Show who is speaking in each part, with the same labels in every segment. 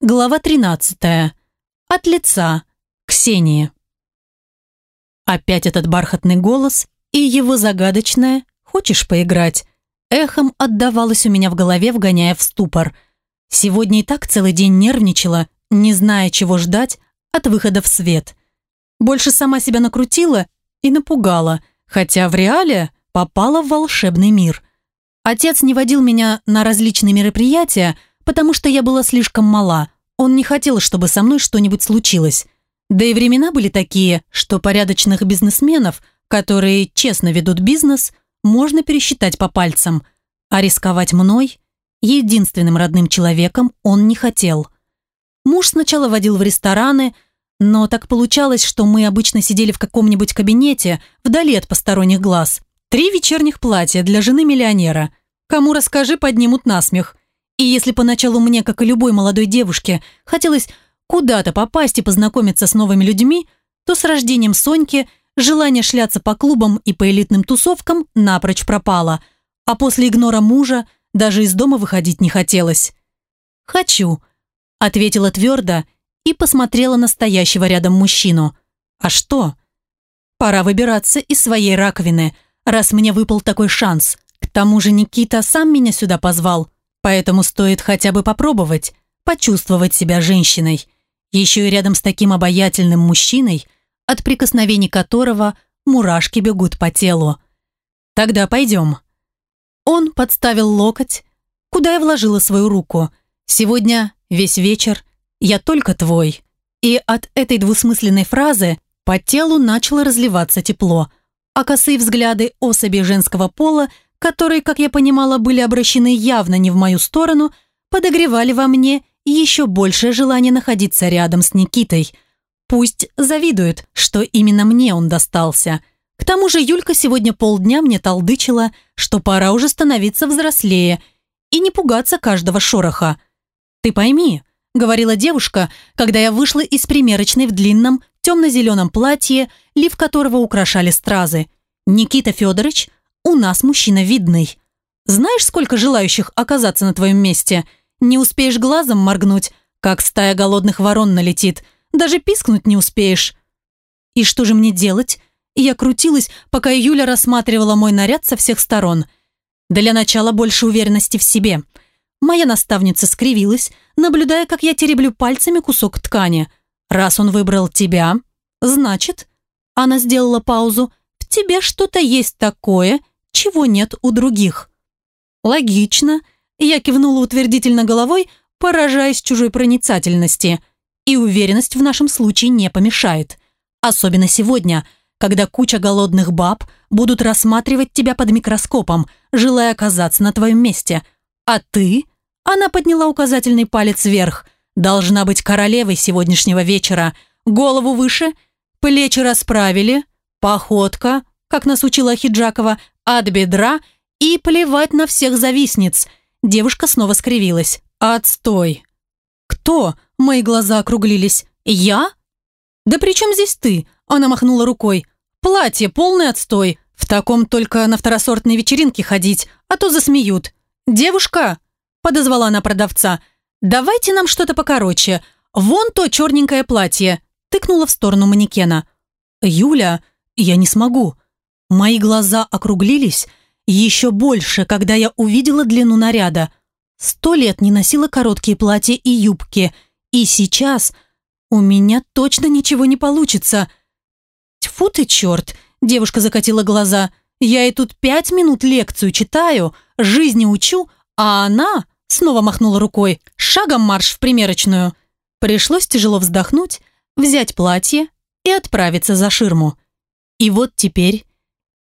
Speaker 1: Глава 13. От лица. Ксении. Опять этот бархатный голос и его загадочное «Хочешь поиграть?» эхом отдавалось у меня в голове, вгоняя в ступор. Сегодня и так целый день нервничала, не зная, чего ждать от выхода в свет. Больше сама себя накрутила и напугала, хотя в реале попала в волшебный мир. Отец не водил меня на различные мероприятия, потому что я была слишком мала. Он не хотел, чтобы со мной что-нибудь случилось. Да и времена были такие, что порядочных бизнесменов, которые честно ведут бизнес, можно пересчитать по пальцам. А рисковать мной, единственным родным человеком, он не хотел. Муж сначала водил в рестораны, но так получалось, что мы обычно сидели в каком-нибудь кабинете, вдали от посторонних глаз. Три вечерних платья для жены миллионера. Кому расскажи, поднимут насмех. И если поначалу мне, как и любой молодой девушке, хотелось куда-то попасть и познакомиться с новыми людьми, то с рождением Соньки желание шляться по клубам и по элитным тусовкам напрочь пропало, а после игнора мужа даже из дома выходить не хотелось. «Хочу», — ответила твердо и посмотрела на стоящего рядом мужчину. «А что?» «Пора выбираться из своей раковины, раз мне выпал такой шанс. К тому же Никита сам меня сюда позвал». Поэтому стоит хотя бы попробовать, почувствовать себя женщиной. Еще и рядом с таким обаятельным мужчиной, от прикосновений которого мурашки бегут по телу. Тогда пойдем. Он подставил локоть, куда я вложила свою руку. Сегодня, весь вечер, я только твой. И от этой двусмысленной фразы по телу начало разливаться тепло, а косые взгляды особи женского пола – которые, как я понимала, были обращены явно не в мою сторону, подогревали во мне еще большее желание находиться рядом с Никитой. Пусть завидует, что именно мне он достался. К тому же Юлька сегодня полдня мне толдычила, что пора уже становиться взрослее и не пугаться каждого шороха. «Ты пойми», — говорила девушка, когда я вышла из примерочной в длинном темно-зеленом платье, лиф которого украшали стразы. «Никита Федорович у нас мужчина видный. Знаешь, сколько желающих оказаться на твоем месте? Не успеешь глазом моргнуть, как стая голодных ворон налетит. Даже пискнуть не успеешь. И что же мне делать? Я крутилась, пока Юля рассматривала мой наряд со всех сторон. Для начала больше уверенности в себе. Моя наставница скривилась, наблюдая, как я тереблю пальцами кусок ткани. Раз он выбрал тебя, значит... Она сделала паузу. В тебе что-то есть такое, чего нет у других. Логично. Я кивнула утвердительно головой, поражаясь чужой проницательности. И уверенность в нашем случае не помешает. Особенно сегодня, когда куча голодных баб будут рассматривать тебя под микроскопом, желая оказаться на твоем месте. А ты, она подняла указательный палец вверх, должна быть королевой сегодняшнего вечера. Голову выше, плечи расправили, походка, как нас учила Хиджакова, от бедра и плевать на всех завистниц. Девушка снова скривилась. «Отстой!» «Кто?» Мои глаза округлились. «Я?» «Да при чем здесь ты?» Она махнула рукой. «Платье, полный отстой. В таком только на второсортной вечеринке ходить, а то засмеют». «Девушка!» Подозвала она продавца. «Давайте нам что-то покороче. Вон то черненькое платье». Тыкнула в сторону манекена. «Юля, я не смогу. Мои глаза округлились еще больше, когда я увидела длину наряда. Сто лет не носила короткие платья и юбки, и сейчас у меня точно ничего не получится. Тьфу ты, черт! Девушка закатила глаза. Я и тут пять минут лекцию читаю, жизни учу, а она снова махнула рукой. Шагом марш в примерочную. Пришлось тяжело вздохнуть, взять платье и отправиться за ширму. И вот теперь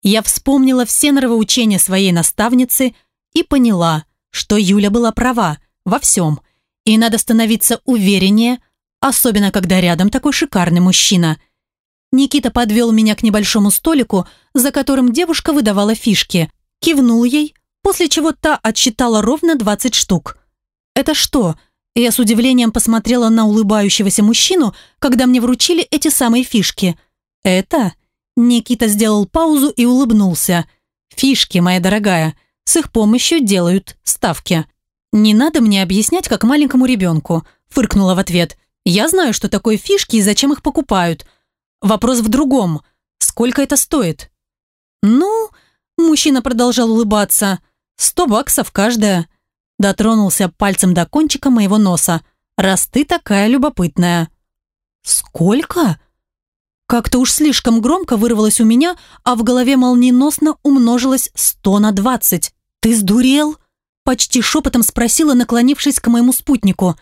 Speaker 1: я вспомнила все нравоучения своей наставницы и поняла, что Юля была права во всем, и надо становиться увереннее, особенно когда рядом такой шикарный мужчина. Никита подвел меня к небольшому столику, за которым девушка выдавала фишки, кивнул ей, после чего та отсчитала ровно 20 штук. «Это что?» Я с удивлением посмотрела на улыбающегося мужчину, когда мне вручили эти самые фишки. «Это?» Никита сделал паузу и улыбнулся. «Фишки, моя дорогая, с их помощью делают ставки. Не надо мне объяснять, как маленькому ребенку. фыркнула в ответ. «Я знаю, что такое фишки и зачем их покупают. Вопрос в другом. Сколько это стоит?» «Ну...» – мужчина продолжал улыбаться. «Сто баксов каждая». Дотронулся пальцем до кончика моего носа. «Раз ты такая любопытная». «Сколько?» Как-то уж слишком громко вырвалось у меня, а в голове молниеносно умножилось сто на двадцать. «Ты сдурел?» Почти шепотом спросила, наклонившись к моему спутнику.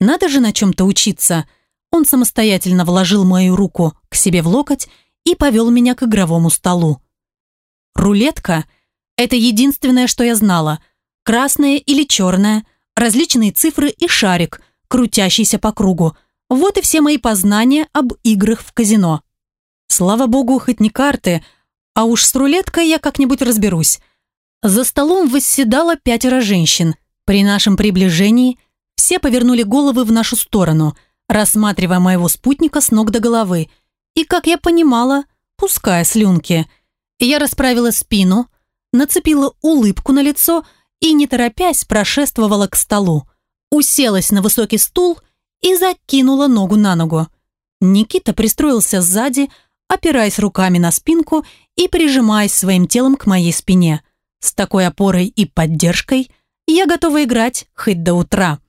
Speaker 1: «Надо же на чем-то учиться». Он самостоятельно вложил мою руку к себе в локоть и повел меня к игровому столу. Рулетка – это единственное, что я знала. Красная или черная, различные цифры и шарик, крутящийся по кругу. Вот и все мои познания об играх в казино. Слава богу, хоть не карты, а уж с рулеткой я как-нибудь разберусь. За столом восседало пятеро женщин. При нашем приближении все повернули головы в нашу сторону, рассматривая моего спутника с ног до головы. И, как я понимала, пуская слюнки. Я расправила спину, нацепила улыбку на лицо и, не торопясь, прошествовала к столу. Уселась на высокий стул и закинула ногу на ногу. Никита пристроился сзади, опираясь руками на спинку и прижимаясь своим телом к моей спине. С такой опорой и поддержкой я готова играть хоть до утра.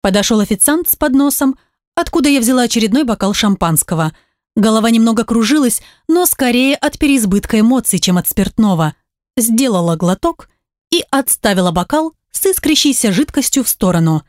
Speaker 1: Подошел официант с подносом, откуда я взяла очередной бокал шампанского. Голова немного кружилась, но скорее от переизбытка эмоций, чем от спиртного. Сделала глоток и отставила бокал с искрящейся жидкостью в сторону.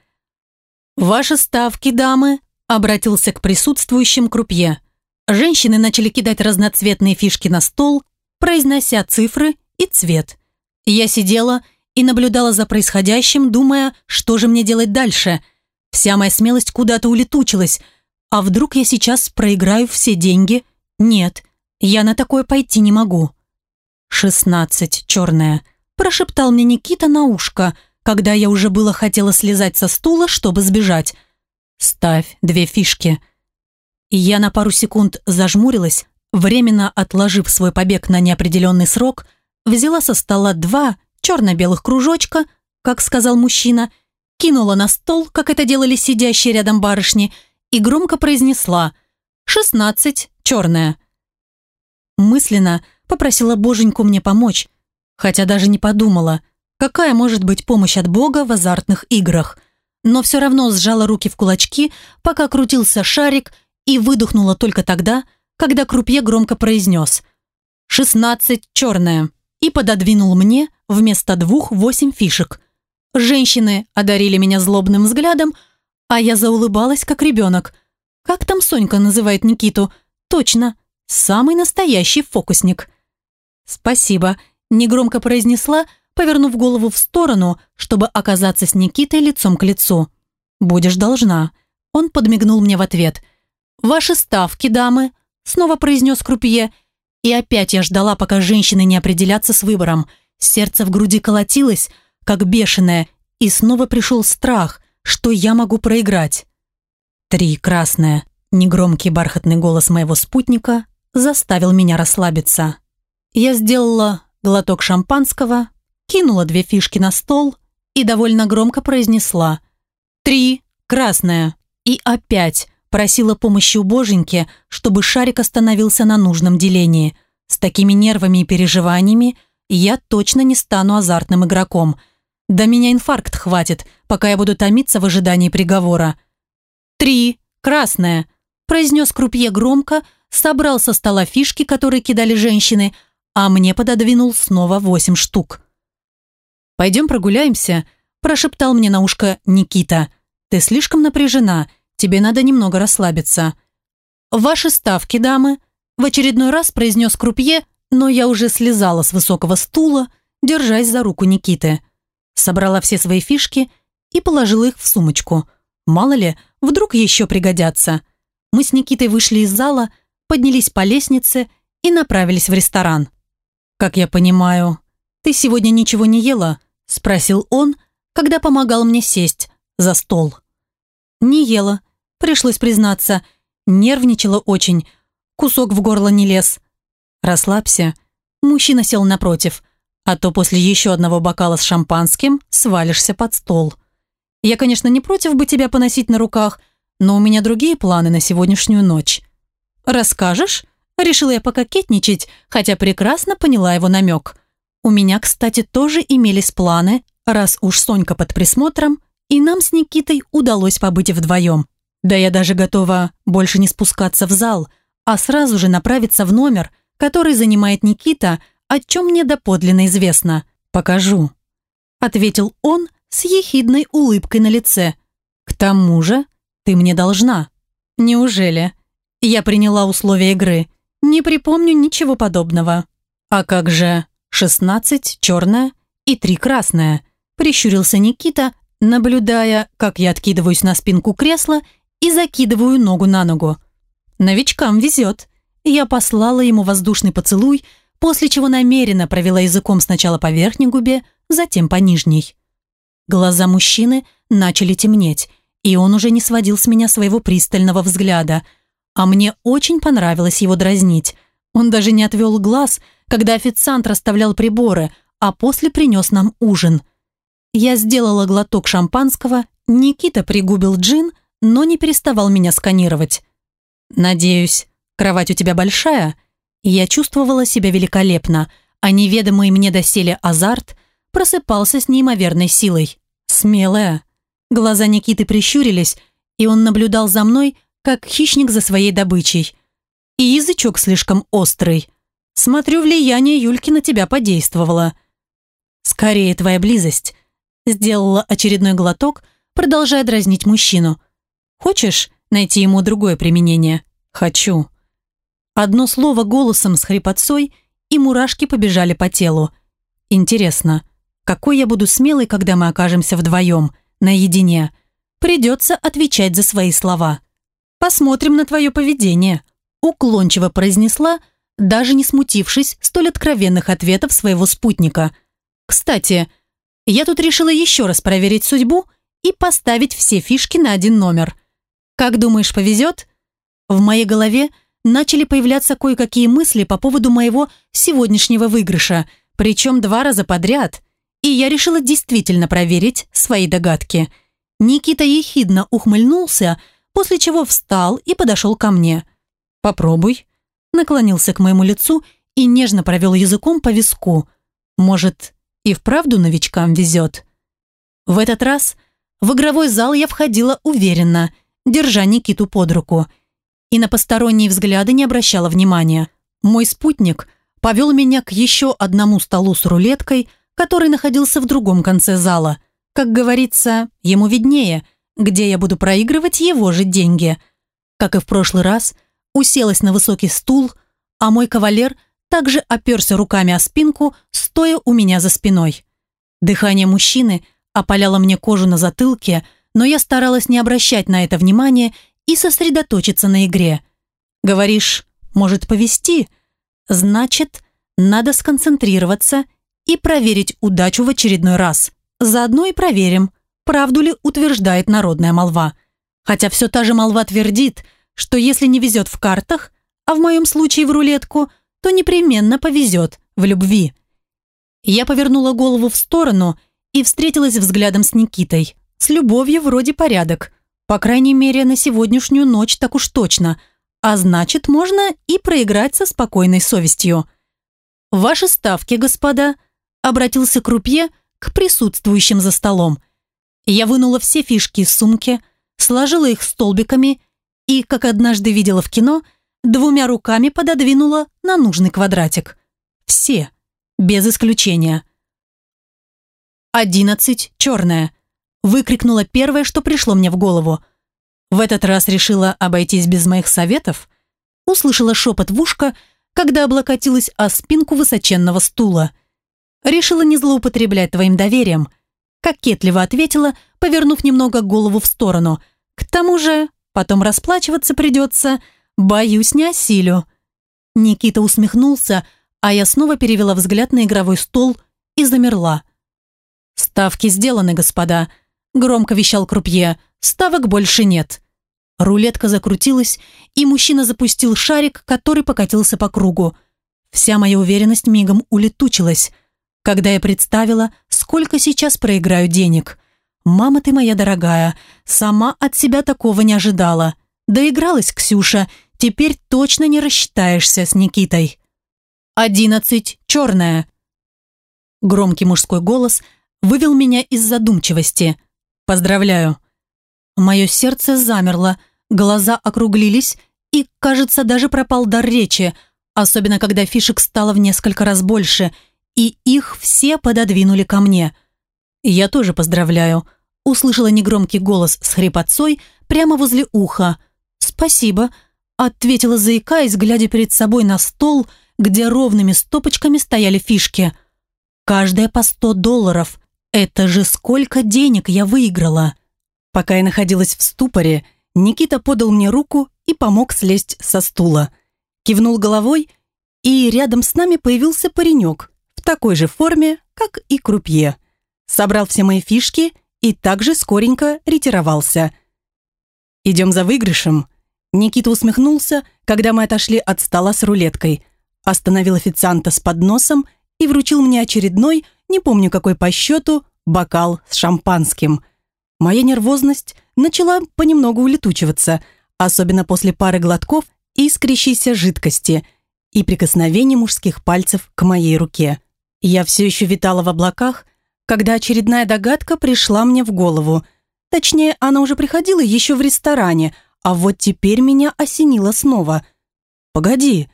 Speaker 1: «Ваши ставки, дамы», — обратился к присутствующим крупье. Женщины начали кидать разноцветные фишки на стол, произнося цифры и цвет. Я сидела и наблюдала за происходящим, думая, что же мне делать дальше. Вся моя смелость куда-то улетучилась. А вдруг я сейчас проиграю все деньги? Нет, я на такое пойти не могу. «Шестнадцать, черная», – прошептал мне Никита на ушко, когда я уже было хотела слезать со стула, чтобы сбежать. «Ставь две фишки». И я на пару секунд зажмурилась, временно отложив свой побег на неопределенный срок – взяла со стола два черно-белых кружочка, как сказал мужчина, кинула на стол, как это делали сидящие рядом барышни, и громко произнесла «Шестнадцать, черная». Мысленно попросила боженьку мне помочь, хотя даже не подумала, какая может быть помощь от Бога в азартных играх. Но все равно сжала руки в кулачки, пока крутился шарик, и выдохнула только тогда, когда крупье громко произнес «Шестнадцать, черная» и пододвинул мне вместо двух восемь фишек. Женщины одарили меня злобным взглядом, а я заулыбалась, как ребенок. Как там Сонька называет Никиту? Точно, самый настоящий фокусник. «Спасибо», – негромко произнесла, повернув голову в сторону, чтобы оказаться с Никитой лицом к лицу. «Будешь должна». Он подмигнул мне в ответ. «Ваши ставки, дамы», – снова произнес крупье – и опять я ждала, пока женщины не определятся с выбором. Сердце в груди колотилось, как бешеное, и снова пришел страх, что я могу проиграть. Три красное. Негромкий бархатный голос моего спутника заставил меня расслабиться. Я сделала глоток шампанского, кинула две фишки на стол и довольно громко произнесла «Три, красное». И опять Просила помощи у боженьки, чтобы шарик остановился на нужном делении. С такими нервами и переживаниями я точно не стану азартным игроком. Да меня инфаркт хватит, пока я буду томиться в ожидании приговора. «Три. Красная», – произнес крупье громко, собрал со стола фишки, которые кидали женщины, а мне пододвинул снова восемь штук. «Пойдем прогуляемся», – прошептал мне на ушко Никита. «Ты слишком напряжена тебе надо немного расслабиться». «Ваши ставки, дамы», – в очередной раз произнес крупье, но я уже слезала с высокого стула, держась за руку Никиты. Собрала все свои фишки и положила их в сумочку. Мало ли, вдруг еще пригодятся. Мы с Никитой вышли из зала, поднялись по лестнице и направились в ресторан. «Как я понимаю, ты сегодня ничего не ела?» – спросил он, когда помогал мне сесть за стол. «Не ела», Пришлось признаться, нервничала очень, кусок в горло не лез. «Расслабься». Мужчина сел напротив, а то после еще одного бокала с шампанским свалишься под стол. Я, конечно, не против бы тебя поносить на руках, но у меня другие планы на сегодняшнюю ночь. Расскажешь? Решила я пококетничать, хотя прекрасно поняла его намек. У меня, кстати, тоже имелись планы, раз уж Сонька под присмотром, и нам с Никитой удалось побыть вдвоем. Да я даже готова больше не спускаться в зал, а сразу же направиться в номер, который занимает Никита, о чем мне доподлинно известно. Покажу. Ответил он с ехидной улыбкой на лице. К тому же ты мне должна. Неужели? Я приняла условия игры. Не припомню ничего подобного. А как же шестнадцать черная и три красная? Прищурился Никита, наблюдая, как я откидываюсь на спинку кресла и закидываю ногу на ногу. Новичкам везет. Я послала ему воздушный поцелуй, после чего намеренно провела языком сначала по верхней губе, затем по нижней. Глаза мужчины начали темнеть, и он уже не сводил с меня своего пристального взгляда – а мне очень понравилось его дразнить. Он даже не отвел глаз, когда официант расставлял приборы, а после принес нам ужин. Я сделала глоток шампанского, Никита пригубил джин, но не переставал меня сканировать. «Надеюсь, кровать у тебя большая?» Я чувствовала себя великолепно, а неведомый мне доселе азарт просыпался с неимоверной силой. Смелая. Глаза Никиты прищурились, и он наблюдал за мной, как хищник за своей добычей. И язычок слишком острый. Смотрю, влияние Юльки на тебя подействовало. Скорее твоя близость. Сделала очередной глоток, продолжая дразнить мужчину. Хочешь найти ему другое применение? Хочу. Одно слово голосом с хрипотцой, и мурашки побежали по телу. Интересно, какой я буду смелый, когда мы окажемся вдвоем, наедине? Придется отвечать за свои слова. «Посмотрим на твое поведение», – уклончиво произнесла, даже не смутившись столь откровенных ответов своего спутника. «Кстати, я тут решила еще раз проверить судьбу и поставить все фишки на один номер. Как думаешь, повезет?» В моей голове начали появляться кое-какие мысли по поводу моего сегодняшнего выигрыша, причем два раза подряд, и я решила действительно проверить свои догадки. Никита ехидно ухмыльнулся, после чего встал и подошел ко мне. «Попробуй», наклонился к моему лицу и нежно провел языком по виску. «Может, и вправду новичкам везет?» В этот раз в игровой зал я входила уверенно, держа Никиту под руку, и на посторонние взгляды не обращала внимания. Мой спутник повел меня к еще одному столу с рулеткой, который находился в другом конце зала. Как говорится, ему виднее – где я буду проигрывать его же деньги. Как и в прошлый раз, уселась на высокий стул, а мой кавалер также оперся руками о спинку, стоя у меня за спиной. Дыхание мужчины опаляло мне кожу на затылке, но я старалась не обращать на это внимания и сосредоточиться на игре. Говоришь, может повести? Значит, надо сконцентрироваться и проверить удачу в очередной раз. Заодно и проверим, правду ли утверждает народная молва. Хотя все та же молва твердит, что если не везет в картах, а в моем случае в рулетку, то непременно повезет в любви. Я повернула голову в сторону и встретилась взглядом с Никитой. С любовью вроде порядок. По крайней мере, на сегодняшнюю ночь так уж точно. А значит, можно и проиграть со спокойной совестью. «Ваши ставки, господа», — обратился Крупье к присутствующим за столом. Я вынула все фишки из сумки, сложила их столбиками и, как однажды видела в кино, двумя руками пододвинула на нужный квадратик. Все, без исключения. «Одиннадцать, черная», – выкрикнула первое, что пришло мне в голову. В этот раз решила обойтись без моих советов. Услышала шепот в ушко, когда облокотилась о спинку высоченного стула. Решила не злоупотреблять твоим доверием – кокетливо ответила, повернув немного голову в сторону. «К тому же, потом расплачиваться придется. Боюсь, не осилю». Никита усмехнулся, а я снова перевела взгляд на игровой стол и замерла. «Ставки сделаны, господа», – громко вещал крупье. «Ставок больше нет». Рулетка закрутилась, и мужчина запустил шарик, который покатился по кругу. Вся моя уверенность мигом улетучилась – когда я представила, сколько сейчас проиграю денег. «Мама ты моя дорогая, сама от себя такого не ожидала. Доигралась, Ксюша, теперь точно не рассчитаешься с Никитой». «Одиннадцать, черная». Громкий мужской голос вывел меня из задумчивости. «Поздравляю». Мое сердце замерло, глаза округлились, и, кажется, даже пропал дар речи, особенно когда фишек стало в несколько раз больше, и их все пододвинули ко мне. «Я тоже поздравляю», — услышала негромкий голос с хрипотцой прямо возле уха. «Спасибо», — ответила заикаясь, глядя перед собой на стол, где ровными стопочками стояли фишки. «Каждая по сто долларов. Это же сколько денег я выиграла!» Пока я находилась в ступоре, Никита подал мне руку и помог слезть со стула. Кивнул головой, и рядом с нами появился паренек в такой же форме, как и крупье. Собрал все мои фишки и также скоренько ретировался. «Идем за выигрышем». Никита усмехнулся, когда мы отошли от стола с рулеткой, остановил официанта с подносом и вручил мне очередной, не помню какой по счету, бокал с шампанским. Моя нервозность начала понемногу улетучиваться – особенно после пары глотков искрящейся жидкости и прикосновения мужских пальцев к моей руке. Я все еще витала в облаках, когда очередная догадка пришла мне в голову. Точнее, она уже приходила еще в ресторане, а вот теперь меня осенило снова. «Погоди».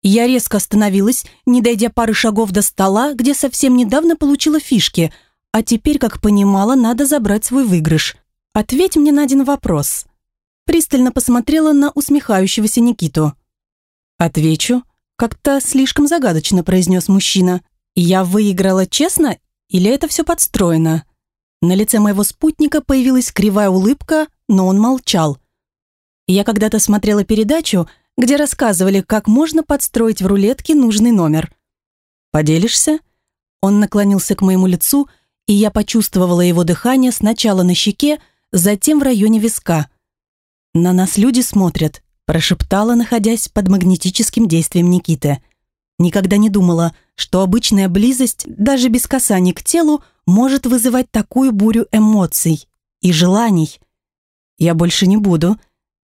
Speaker 1: Я резко остановилась, не дойдя пары шагов до стола, где совсем недавно получила фишки, а теперь, как понимала, надо забрать свой выигрыш. Ответь мне на один вопрос пристально посмотрела на усмехающегося Никиту. «Отвечу», — как-то слишком загадочно произнес мужчина. «Я выиграла честно или это все подстроено?» На лице моего спутника появилась кривая улыбка, но он молчал. Я когда-то смотрела передачу, где рассказывали, как можно подстроить в рулетке нужный номер. «Поделишься?» Он наклонился к моему лицу, и я почувствовала его дыхание сначала на щеке, затем в районе виска. «На нас люди смотрят», – прошептала, находясь под магнетическим действием Никиты. Никогда не думала, что обычная близость, даже без касания к телу, может вызывать такую бурю эмоций и желаний. «Я больше не буду».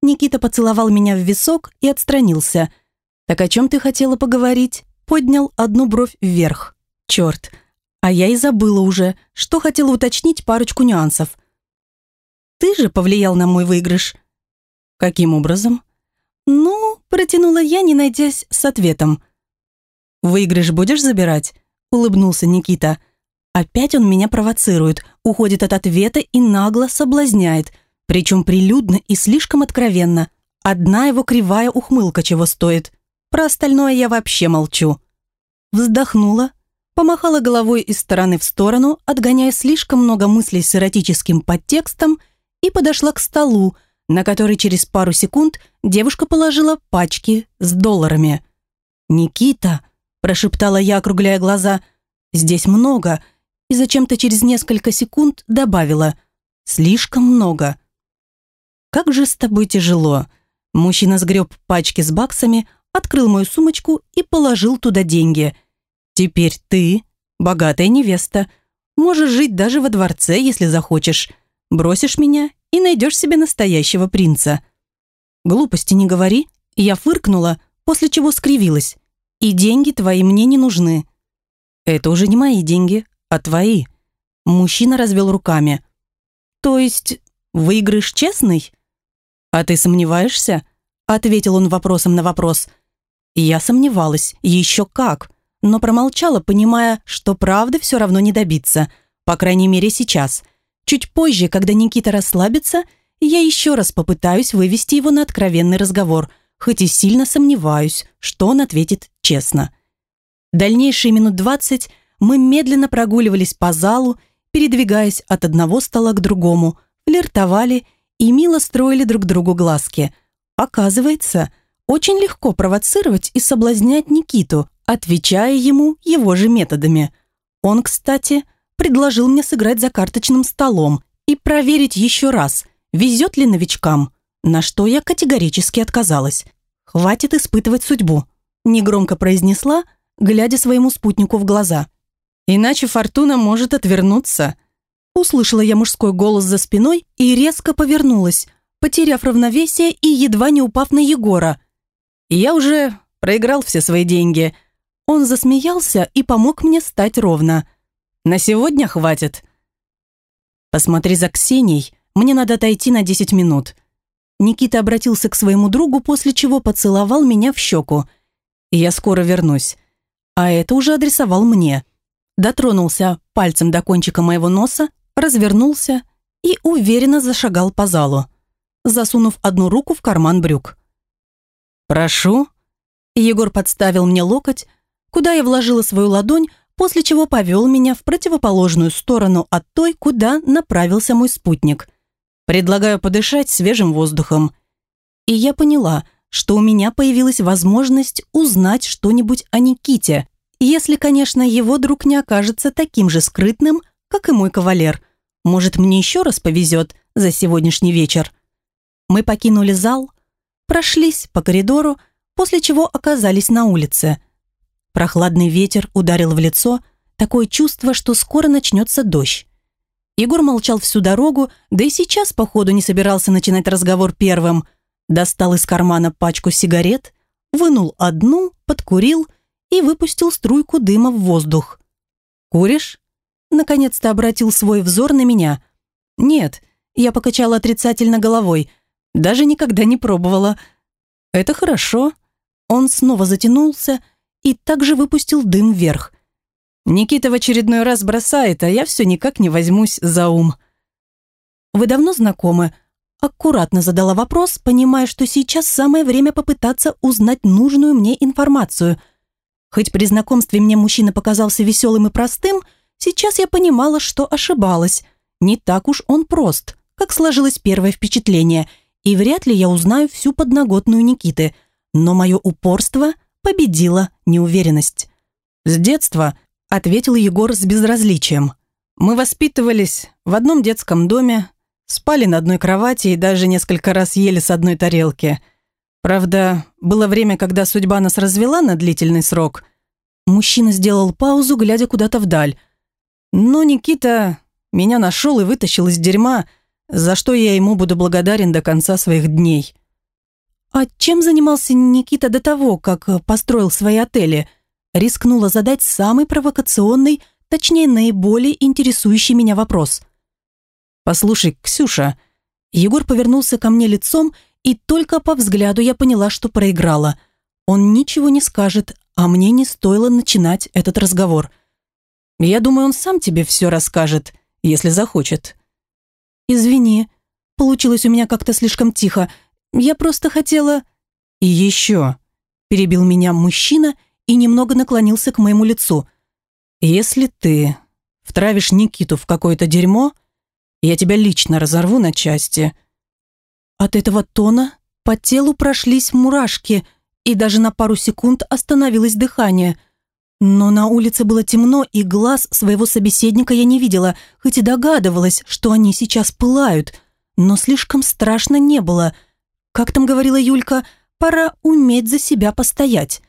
Speaker 1: Никита поцеловал меня в висок и отстранился. «Так о чем ты хотела поговорить?» Поднял одну бровь вверх. «Черт, а я и забыла уже, что хотела уточнить парочку нюансов. Ты же повлиял на мой выигрыш. «Каким образом?» «Ну», – протянула я, не найдясь с ответом. «Выигрыш будешь забирать?» – улыбнулся Никита. Опять он меня провоцирует, уходит от ответа и нагло соблазняет, причем прилюдно и слишком откровенно. Одна его кривая ухмылка чего стоит. Про остальное я вообще молчу. Вздохнула, помахала головой из стороны в сторону, отгоняя слишком много мыслей с эротическим подтекстом, и подошла к столу, на который через пару секунд девушка положила пачки с долларами. «Никита», – прошептала я, округляя глаза, – «здесь много», и зачем-то через несколько секунд добавила «слишком много». «Как же с тобой тяжело». Мужчина сгреб пачки с баксами, открыл мою сумочку и положил туда деньги. «Теперь ты, богатая невеста, можешь жить даже во дворце, если захочешь. Бросишь меня и найдешь себе настоящего принца. Глупости не говори. Я фыркнула, после чего скривилась. И деньги твои мне не нужны. Это уже не мои деньги, а твои. Мужчина развел руками. То есть выигрыш честный? А ты сомневаешься? Ответил он вопросом на вопрос. Я сомневалась, еще как, но промолчала, понимая, что правды все равно не добиться, по крайней мере сейчас – Чуть позже, когда Никита расслабится, я еще раз попытаюсь вывести его на откровенный разговор, хоть и сильно сомневаюсь, что он ответит честно. Дальнейшие минут двадцать мы медленно прогуливались по залу, передвигаясь от одного стола к другому, флиртовали и мило строили друг другу глазки. Оказывается, очень легко провоцировать и соблазнять Никиту, отвечая ему его же методами. Он, кстати, предложил мне сыграть за карточным столом и проверить еще раз, везет ли новичкам, на что я категорически отказалась. «Хватит испытывать судьбу», – негромко произнесла, глядя своему спутнику в глаза. «Иначе фортуна может отвернуться». Услышала я мужской голос за спиной и резко повернулась, потеряв равновесие и едва не упав на Егора. Я уже проиграл все свои деньги. Он засмеялся и помог мне стать ровно. На сегодня хватит. Посмотри за Ксенией, мне надо отойти на 10 минут. Никита обратился к своему другу, после чего поцеловал меня в щеку. Я скоро вернусь. А это уже адресовал мне. Дотронулся пальцем до кончика моего носа, развернулся и уверенно зашагал по залу, засунув одну руку в карман брюк. «Прошу». Егор подставил мне локоть, куда я вложила свою ладонь, после чего повел меня в противоположную сторону от той, куда направился мой спутник. Предлагаю подышать свежим воздухом. И я поняла, что у меня появилась возможность узнать что-нибудь о Никите, если, конечно, его друг не окажется таким же скрытным, как и мой кавалер. Может, мне еще раз повезет за сегодняшний вечер. Мы покинули зал, прошлись по коридору, после чего оказались на улице. Прохладный ветер ударил в лицо, такое чувство, что скоро начнется дождь. Егор молчал всю дорогу, да и сейчас, походу, не собирался начинать разговор первым. Достал из кармана пачку сигарет, вынул одну, подкурил и выпустил струйку дыма в воздух. «Куришь?» Наконец-то обратил свой взор на меня. «Нет», я покачала отрицательно головой, даже никогда не пробовала. «Это хорошо». Он снова затянулся и также выпустил дым вверх. Никита в очередной раз бросает, а я все никак не возьмусь за ум. «Вы давно знакомы?» Аккуратно задала вопрос, понимая, что сейчас самое время попытаться узнать нужную мне информацию. Хоть при знакомстве мне мужчина показался веселым и простым, сейчас я понимала, что ошибалась. Не так уж он прост, как сложилось первое впечатление, и вряд ли я узнаю всю подноготную Никиты, но мое упорство победило неуверенность. С детства ответил Егор с безразличием. «Мы воспитывались в одном детском доме, спали на одной кровати и даже несколько раз ели с одной тарелки. Правда, было время, когда судьба нас развела на длительный срок». Мужчина сделал паузу, глядя куда-то вдаль. «Но Никита меня нашел и вытащил из дерьма, за что я ему буду благодарен до конца своих дней». «А чем занимался Никита до того, как построил свои отели?» Рискнула задать самый провокационный, точнее, наиболее интересующий меня вопрос. «Послушай, Ксюша...» Егор повернулся ко мне лицом, и только по взгляду я поняла, что проиграла. Он ничего не скажет, а мне не стоило начинать этот разговор. Я думаю, он сам тебе все расскажет, если захочет. «Извини, получилось у меня как-то слишком тихо. Я просто хотела...» «И еще...» – перебил меня мужчина и немного наклонился к моему лицу. «Если ты втравишь Никиту в какое-то дерьмо, я тебя лично разорву на части». От этого тона по телу прошлись мурашки, и даже на пару секунд остановилось дыхание. Но на улице было темно, и глаз своего собеседника я не видела, хоть и догадывалась, что они сейчас пылают. Но слишком страшно не было. Как там говорила Юлька, пора уметь за себя постоять.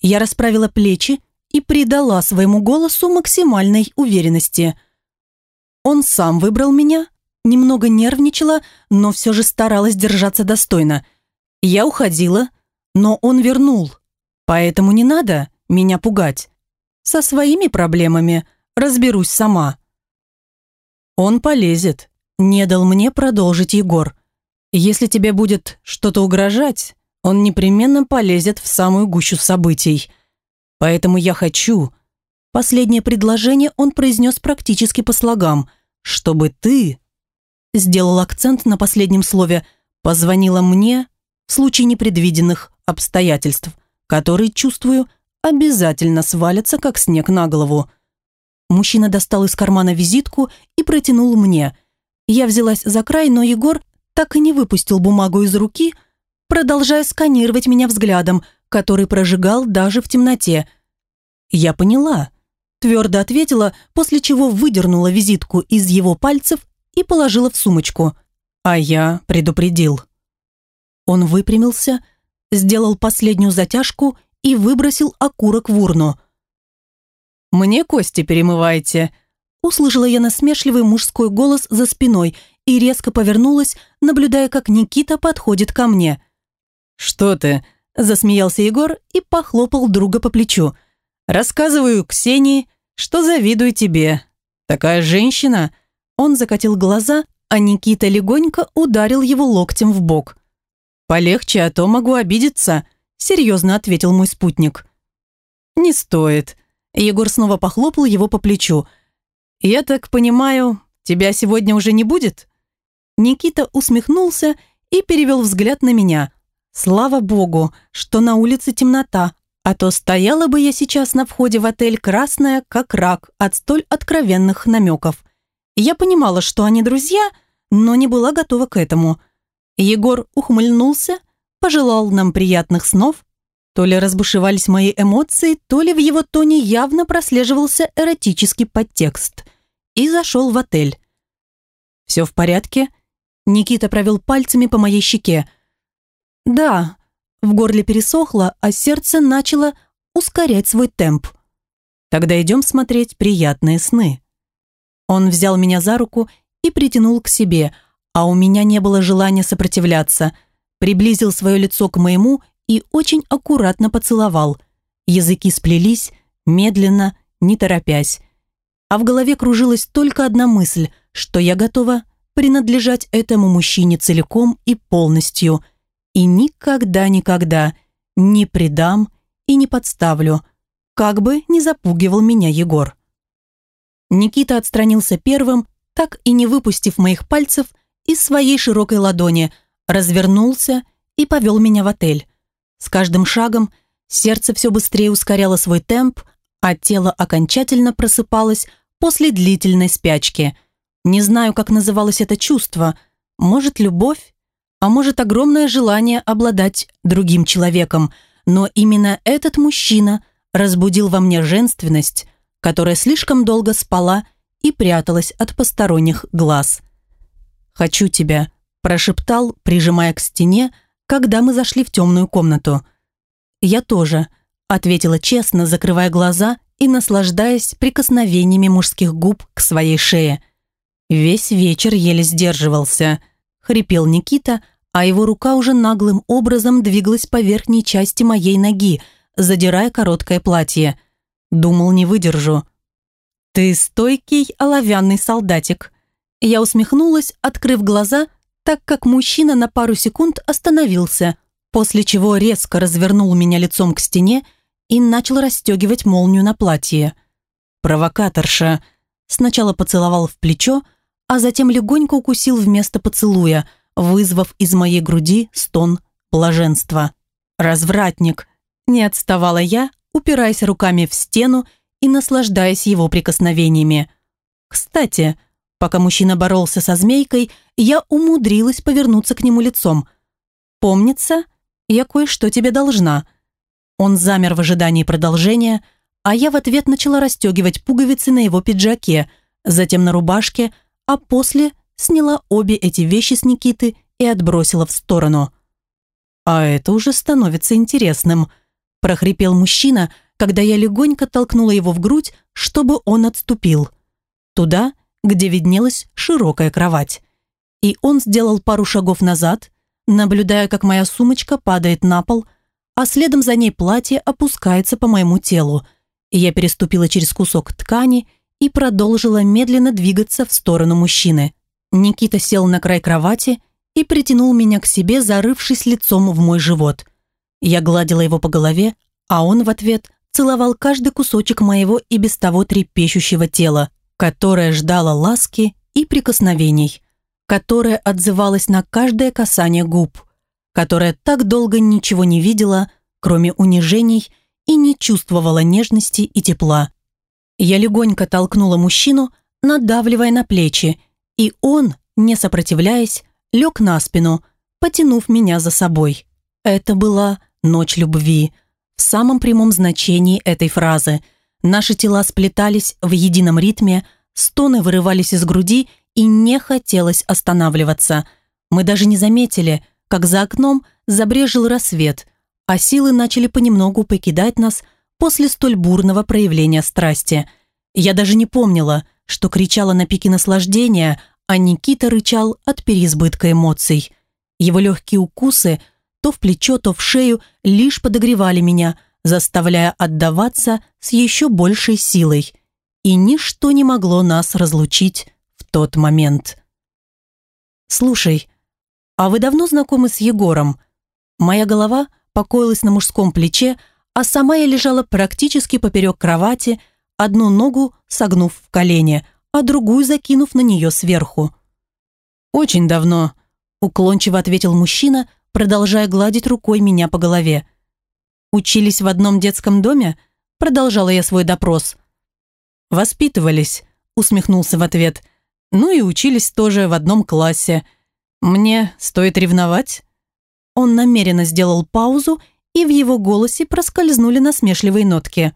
Speaker 1: Я расправила плечи и придала своему голосу максимальной уверенности. Он сам выбрал меня, немного нервничала, но все же старалась держаться достойно. Я уходила, но он вернул, поэтому не надо меня пугать. Со своими проблемами разберусь сама. Он полезет, не дал мне продолжить Егор. Если тебе будет что-то угрожать, он непременно полезет в самую гущу событий. Поэтому я хочу... Последнее предложение он произнес практически по слогам. «Чтобы ты...» Сделал акцент на последнем слове. «Позвонила мне в случае непредвиденных обстоятельств, которые, чувствую, обязательно свалятся, как снег на голову». Мужчина достал из кармана визитку и протянул мне. Я взялась за край, но Егор так и не выпустил бумагу из руки, продолжая сканировать меня взглядом, который прожигал даже в темноте. «Я поняла», – твердо ответила, после чего выдернула визитку из его пальцев и положила в сумочку. А я предупредил. Он выпрямился, сделал последнюю затяжку и выбросил окурок в урну. «Мне кости перемывайте», услышала я насмешливый мужской голос за спиной и резко повернулась, наблюдая, как Никита подходит ко мне.
Speaker 2: «Что ты?» – засмеялся Егор и похлопал друга по плечу. «Рассказываю Ксении, что завидую тебе. Такая женщина!» Он закатил глаза, а Никита легонько ударил его локтем в бок. «Полегче, а то могу обидеться», – серьезно ответил мой спутник. «Не стоит». Егор снова похлопал его по плечу. «Я так понимаю, тебя сегодня уже не будет?» Никита усмехнулся и перевел взгляд на меня. «Слава богу, что на улице темнота, а то стояла бы я сейчас на входе в отель красная, как рак, от столь откровенных намеков. Я понимала, что они друзья, но не была готова к этому. Егор ухмыльнулся, пожелал нам приятных снов. То ли разбушевались мои эмоции, то ли в его тоне явно прослеживался эротический подтекст. И зашел в отель. «Все в порядке?» Никита провел пальцами по моей щеке. «Да». В горле пересохло, а сердце начало ускорять свой темп. «Тогда идем смотреть приятные сны». Он взял меня за руку и притянул к себе, а у меня не было желания сопротивляться. Приблизил свое лицо к моему и очень аккуратно поцеловал. Языки сплелись, медленно, не торопясь. А в голове кружилась только одна мысль, что я готова принадлежать этому мужчине целиком и полностью. И никогда-никогда не предам и не подставлю, как бы не запугивал меня Егор. Никита отстранился первым, так и не выпустив моих пальцев из своей широкой ладони, развернулся и повел меня в отель. С каждым шагом сердце все быстрее ускоряло свой темп, а тело окончательно просыпалось после длительной спячки. Не знаю, как называлось это чувство. Может, любовь? А может, огромное желание обладать другим человеком. Но именно этот мужчина разбудил во мне женственность, которая слишком долго спала и пряталась от посторонних глаз. «Хочу тебя», – прошептал, прижимая к стене, когда мы зашли в темную комнату. «Я тоже», – ответила честно, закрывая глаза и наслаждаясь прикосновениями мужских губ к своей шее. Весь вечер еле сдерживался. Хрипел Никита, а его рука уже наглым образом двигалась по верхней части моей ноги, задирая короткое платье – Думал, не выдержу. «Ты стойкий оловянный солдатик». Я усмехнулась, открыв глаза, так как мужчина на пару секунд остановился, после чего резко развернул меня лицом к стене и начал расстегивать молнию на платье. Провокаторша сначала поцеловал в плечо, а затем легонько укусил вместо поцелуя, вызвав из моей груди стон блаженства. «Развратник!» Не отставала я, упираясь руками в стену и наслаждаясь его прикосновениями. Кстати, пока мужчина боролся со змейкой, я умудрилась повернуться к нему лицом. «Помнится, я кое-что тебе должна». Он замер в ожидании продолжения, а я в ответ начала расстегивать пуговицы на его пиджаке, затем на рубашке, а после сняла обе эти вещи с Никиты и отбросила в сторону. А это уже становится интересным – прохрипел мужчина, когда я легонько толкнула его в грудь, чтобы он отступил. Туда, где виднелась широкая кровать. И он сделал пару шагов назад, наблюдая, как моя сумочка падает на пол, а следом за ней платье опускается по моему телу. Я переступила через кусок ткани и продолжила медленно двигаться в сторону мужчины. Никита сел на край кровати и притянул меня к себе, зарывшись лицом в мой живот – я гладила его по голове, а он в ответ целовал каждый кусочек моего и без того трепещущего тела, которое ждало ласки и прикосновений, которое отзывалось на каждое касание губ, которое так долго ничего не видела, кроме унижений, и не чувствовала нежности и тепла. Я легонько толкнула мужчину, надавливая на плечи, и он, не сопротивляясь, лег на спину, потянув меня за собой. Это была ночь любви. В самом прямом значении этой фразы. Наши тела сплетались в едином ритме, стоны вырывались из груди и не хотелось останавливаться. Мы даже не заметили, как за окном забрежил рассвет, а силы начали понемногу покидать нас после столь бурного проявления страсти. Я даже не помнила,
Speaker 1: что кричала на пике наслаждения, а Никита рычал от переизбытка эмоций. Его легкие укусы то в плечо, то в шею лишь подогревали меня, заставляя отдаваться с еще большей силой. И ничто не могло нас разлучить в тот момент. «Слушай, а вы давно знакомы с Егором?» Моя голова покоилась на мужском плече, а сама я лежала практически поперек кровати, одну ногу согнув в колени, а другую закинув на нее сверху.
Speaker 2: «Очень давно», – уклончиво ответил мужчина, продолжая гладить рукой меня по голове.
Speaker 1: «Учились в одном детском доме?» – продолжала я свой допрос.
Speaker 2: «Воспитывались», – усмехнулся в ответ. «Ну и учились тоже в одном классе. Мне стоит ревновать?»
Speaker 1: Он намеренно сделал паузу и в его голосе проскользнули насмешливые нотки.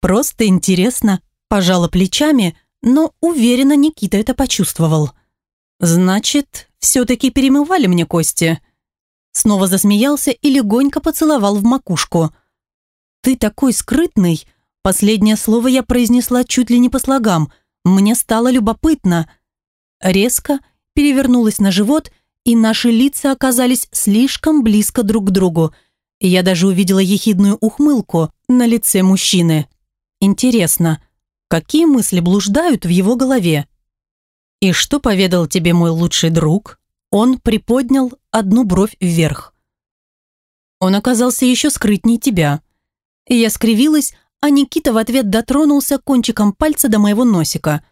Speaker 1: «Просто интересно», – пожала плечами, но уверенно Никита это почувствовал. «Значит, все-таки перемывали мне кости?» Снова засмеялся и легонько поцеловал в макушку. «Ты такой скрытный!» Последнее слово я произнесла чуть ли не по слогам. Мне стало любопытно. Резко перевернулась на живот, и наши лица оказались слишком близко друг к другу – я даже увидела ехидную ухмылку на лице мужчины. Интересно, какие мысли блуждают в его голове? «И что поведал тебе мой лучший друг?» Он приподнял одну бровь вверх. «Он оказался еще скрытней тебя». Я скривилась, а Никита в ответ дотронулся кончиком пальца до моего носика.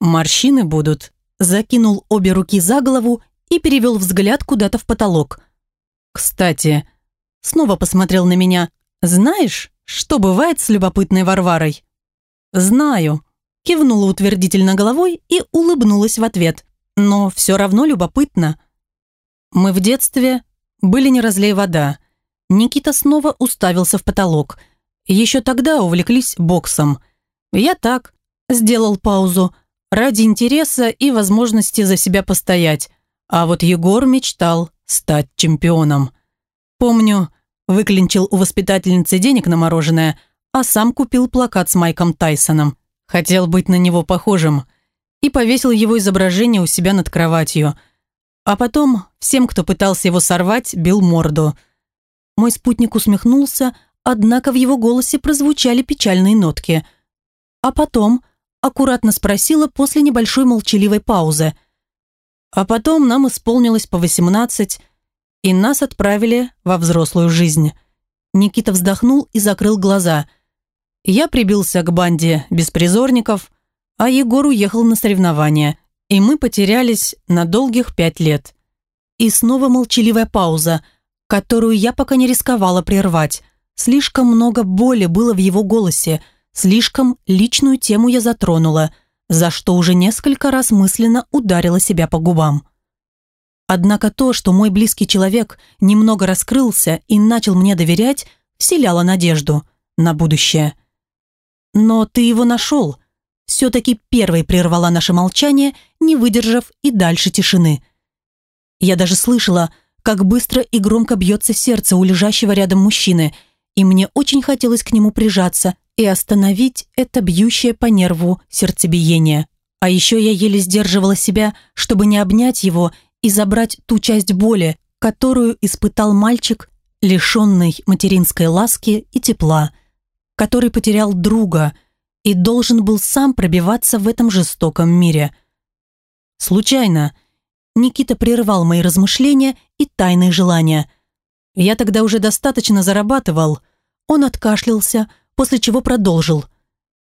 Speaker 1: «Морщины будут», закинул обе руки за голову и перевел взгляд куда-то в потолок. «Кстати, снова посмотрел на меня. «Знаешь, что бывает с любопытной Варварой?» «Знаю», – кивнула утвердительно головой и улыбнулась в ответ. «Но все равно любопытно». Мы в детстве были не разлей вода. Никита снова уставился в потолок. Еще тогда увлеклись боксом. Я так, сделал паузу, ради интереса и возможности за себя постоять. А вот Егор мечтал стать чемпионом. Помню, выклинчил у воспитательницы денег на мороженое, а сам купил плакат с Майком Тайсоном. Хотел быть на него похожим и повесил его изображение у себя над кроватью. А потом всем, кто пытался его сорвать, бил морду. Мой спутник усмехнулся, однако в его голосе прозвучали печальные нотки. А потом аккуратно спросила после небольшой молчаливой паузы. А потом нам исполнилось по восемнадцать и нас отправили во взрослую жизнь. Никита вздохнул и закрыл глаза. Я прибился к банде беспризорников, а Егор уехал на соревнования, и мы потерялись на долгих пять лет. И снова молчаливая пауза, которую я пока не рисковала прервать. Слишком много боли было в его голосе, слишком личную тему я затронула, за что уже несколько раз мысленно ударила себя по губам. Однако то, что мой близкий человек немного раскрылся и начал мне доверять, вселяло надежду на будущее. «Но ты его нашел», все-таки первой прервала наше молчание, не выдержав и дальше тишины. Я даже слышала, как быстро и громко бьется сердце у лежащего рядом мужчины, и мне очень хотелось к нему прижаться и остановить это бьющее по нерву сердцебиение. А еще я еле сдерживала себя, чтобы не обнять его и забрать ту часть боли, которую испытал мальчик, лишенный материнской ласки и тепла, который потерял друга и должен был сам пробиваться в этом жестоком мире. Случайно Никита прервал мои размышления и тайные желания. Я тогда уже достаточно зарабатывал. Он откашлялся, после чего продолжил.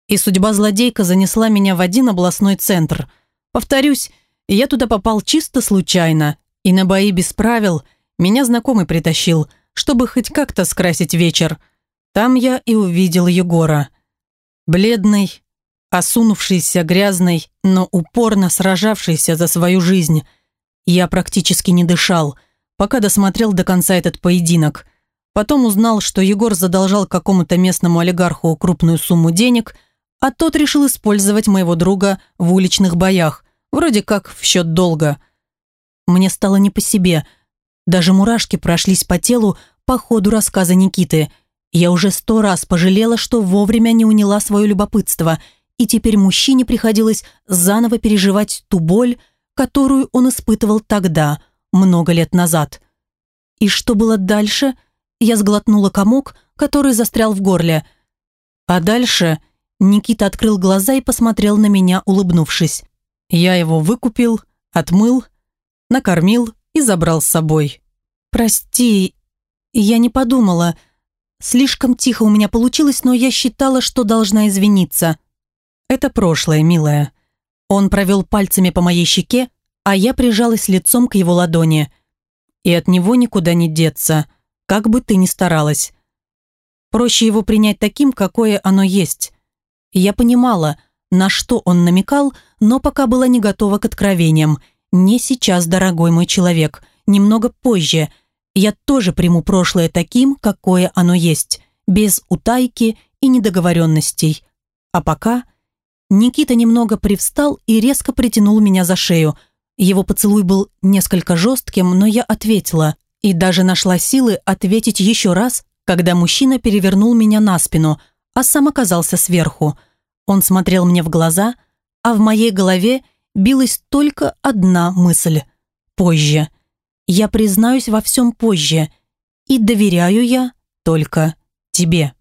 Speaker 1: И судьба злодейка занесла меня в один областной центр. Повторюсь, я туда попал чисто случайно, и на бои без правил меня знакомый притащил, чтобы хоть как-то скрасить вечер. Там я и увидел Егора. Бледный, осунувшийся, грязный, но упорно сражавшийся за свою жизнь. Я практически не дышал, пока досмотрел до конца этот поединок. Потом узнал, что Егор задолжал какому-то местному олигарху крупную сумму денег, а тот решил использовать моего друга в уличных боях, Вроде как в счет долга. Мне стало не по себе. Даже мурашки прошлись по телу по ходу рассказа Никиты. Я уже сто раз пожалела, что вовремя не уняла свое любопытство и теперь мужчине приходилось заново переживать ту боль, которую он испытывал тогда, много лет назад. И что было дальше? Я сглотнула комок, который застрял в горле. А дальше Никита открыл глаза и посмотрел на меня, улыбнувшись. Я его выкупил, отмыл, накормил и забрал с собой. «Прости, я не подумала. Слишком тихо у меня получилось, но я считала, что должна извиниться. Это прошлое, милая». Он провел пальцами по моей щеке, а я прижалась лицом к его ладони. И от него никуда не деться, как бы ты ни старалась. Проще его принять таким, какое оно есть. Я понимала, на что он намекал, но пока была не готова к откровениям. Не сейчас, дорогой мой человек, немного позже. Я тоже приму прошлое таким, какое оно есть, без утайки и недоговоренностей. А пока... Никита немного привстал и резко притянул меня за шею. Его поцелуй был несколько жестким, но я ответила. И даже нашла силы ответить еще раз, когда мужчина перевернул меня на спину, а сам оказался сверху. Он смотрел мне в глаза, а в моей голове билась только одна мысль. Позже. Я признаюсь во всем позже. И доверяю я только тебе.